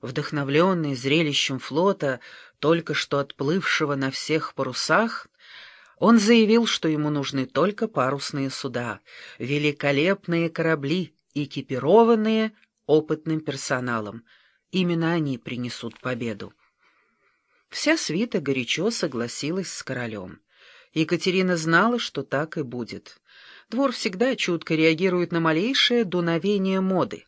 Вдохновленный зрелищем флота, только что отплывшего на всех парусах, он заявил, что ему нужны только парусные суда, великолепные корабли, экипированные опытным персоналом. Именно они принесут победу. Вся свита горячо согласилась с королем. Екатерина знала, что так и будет. Двор всегда чутко реагирует на малейшее дуновение моды.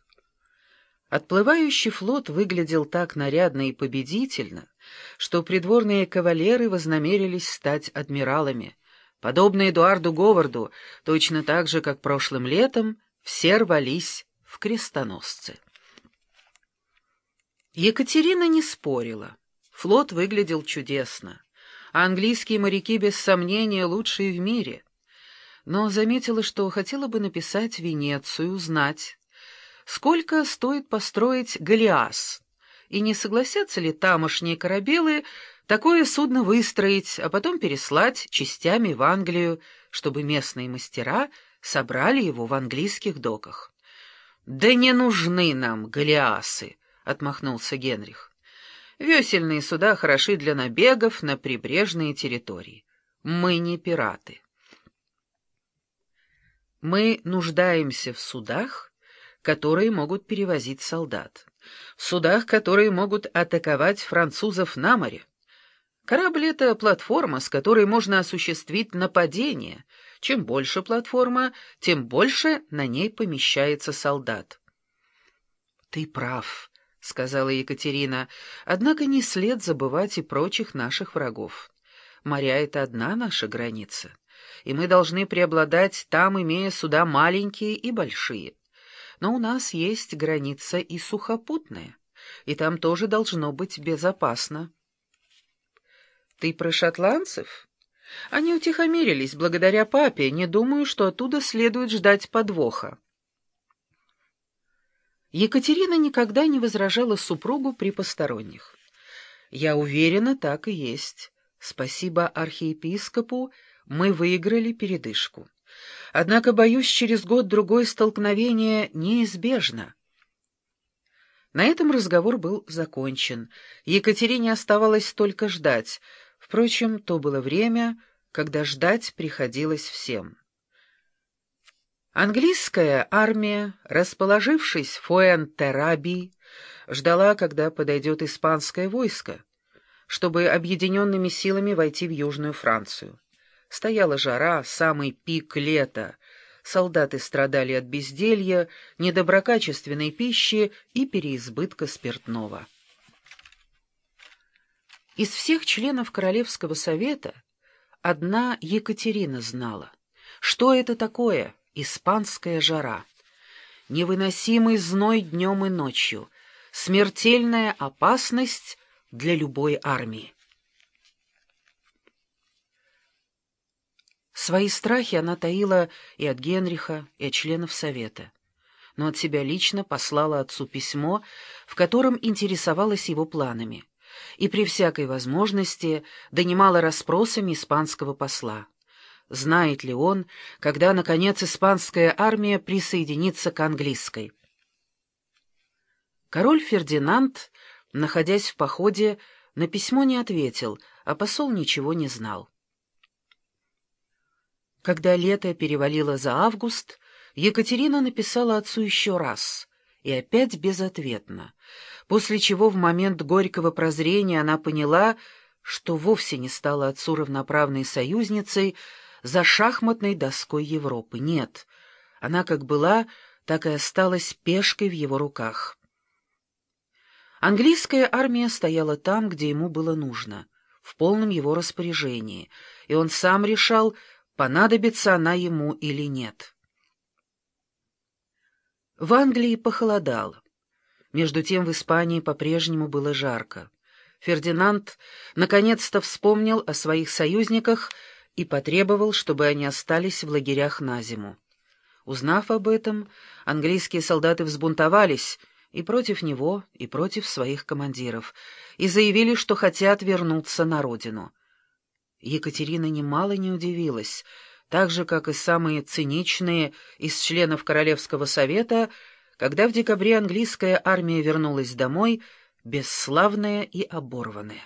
Отплывающий флот выглядел так нарядно и победительно, что придворные кавалеры вознамерились стать адмиралами. Подобно Эдуарду Говарду, точно так же, как прошлым летом, все рвались в крестоносцы. Екатерина не спорила. Флот выглядел чудесно, а английские моряки, без сомнения, лучшие в мире. Но заметила, что хотела бы написать Венецию, узнать, сколько стоит построить Голиас, и не согласятся ли тамошние корабелы такое судно выстроить, а потом переслать частями в Англию, чтобы местные мастера собрали его в английских доках. «Да не нужны нам Голиасы», — отмахнулся Генрих. «Весельные суда хороши для набегов на прибрежные территории. Мы не пираты». Мы нуждаемся в судах, которые могут перевозить солдат, в судах, которые могут атаковать французов на море. Корабль — это платформа, с которой можно осуществить нападение. Чем больше платформа, тем больше на ней помещается солдат. «Ты прав», — сказала Екатерина, — «однако не след забывать и прочих наших врагов. Моря — это одна наша граница, и мы должны преобладать там, имея суда маленькие и большие. Но у нас есть граница и сухопутная, и там тоже должно быть безопасно. Ты про шотландцев? Они утихомирились благодаря папе, не думаю, что оттуда следует ждать подвоха. Екатерина никогда не возражала супругу при посторонних. Я уверена, так и есть. Спасибо архиепископу, мы выиграли передышку. Однако, боюсь, через год-другой столкновение неизбежно. На этом разговор был закончен. Екатерине оставалось только ждать. Впрочем, то было время, когда ждать приходилось всем. Английская армия, расположившись в Фуэн-Терабии, ждала, когда подойдет испанское войско, чтобы объединенными силами войти в Южную Францию. Стояла жара, самый пик лета. Солдаты страдали от безделья, недоброкачественной пищи и переизбытка спиртного. Из всех членов Королевского совета одна Екатерина знала, что это такое испанская жара. Невыносимый зной днем и ночью, смертельная опасность для любой армии. Свои страхи она таила и от Генриха, и от членов Совета. Но от себя лично послала отцу письмо, в котором интересовалась его планами, и при всякой возможности донимала расспросами испанского посла. Знает ли он, когда, наконец, испанская армия присоединится к английской? Король Фердинанд, находясь в походе, на письмо не ответил, а посол ничего не знал. Когда лето перевалило за август, Екатерина написала отцу еще раз, и опять безответно, после чего в момент горького прозрения она поняла, что вовсе не стала отцу равноправной союзницей за шахматной доской Европы. Нет, она как была, так и осталась пешкой в его руках. Английская армия стояла там, где ему было нужно, в полном его распоряжении, и он сам решал, понадобится она ему или нет. В Англии похолодало. Между тем в Испании по-прежнему было жарко. Фердинанд наконец-то вспомнил о своих союзниках и потребовал, чтобы они остались в лагерях на зиму. Узнав об этом, английские солдаты взбунтовались и против него, и против своих командиров, и заявили, что хотят вернуться на родину. Екатерина немало не удивилась, так же, как и самые циничные из членов Королевского совета, когда в декабре английская армия вернулась домой, бесславное и оборванное.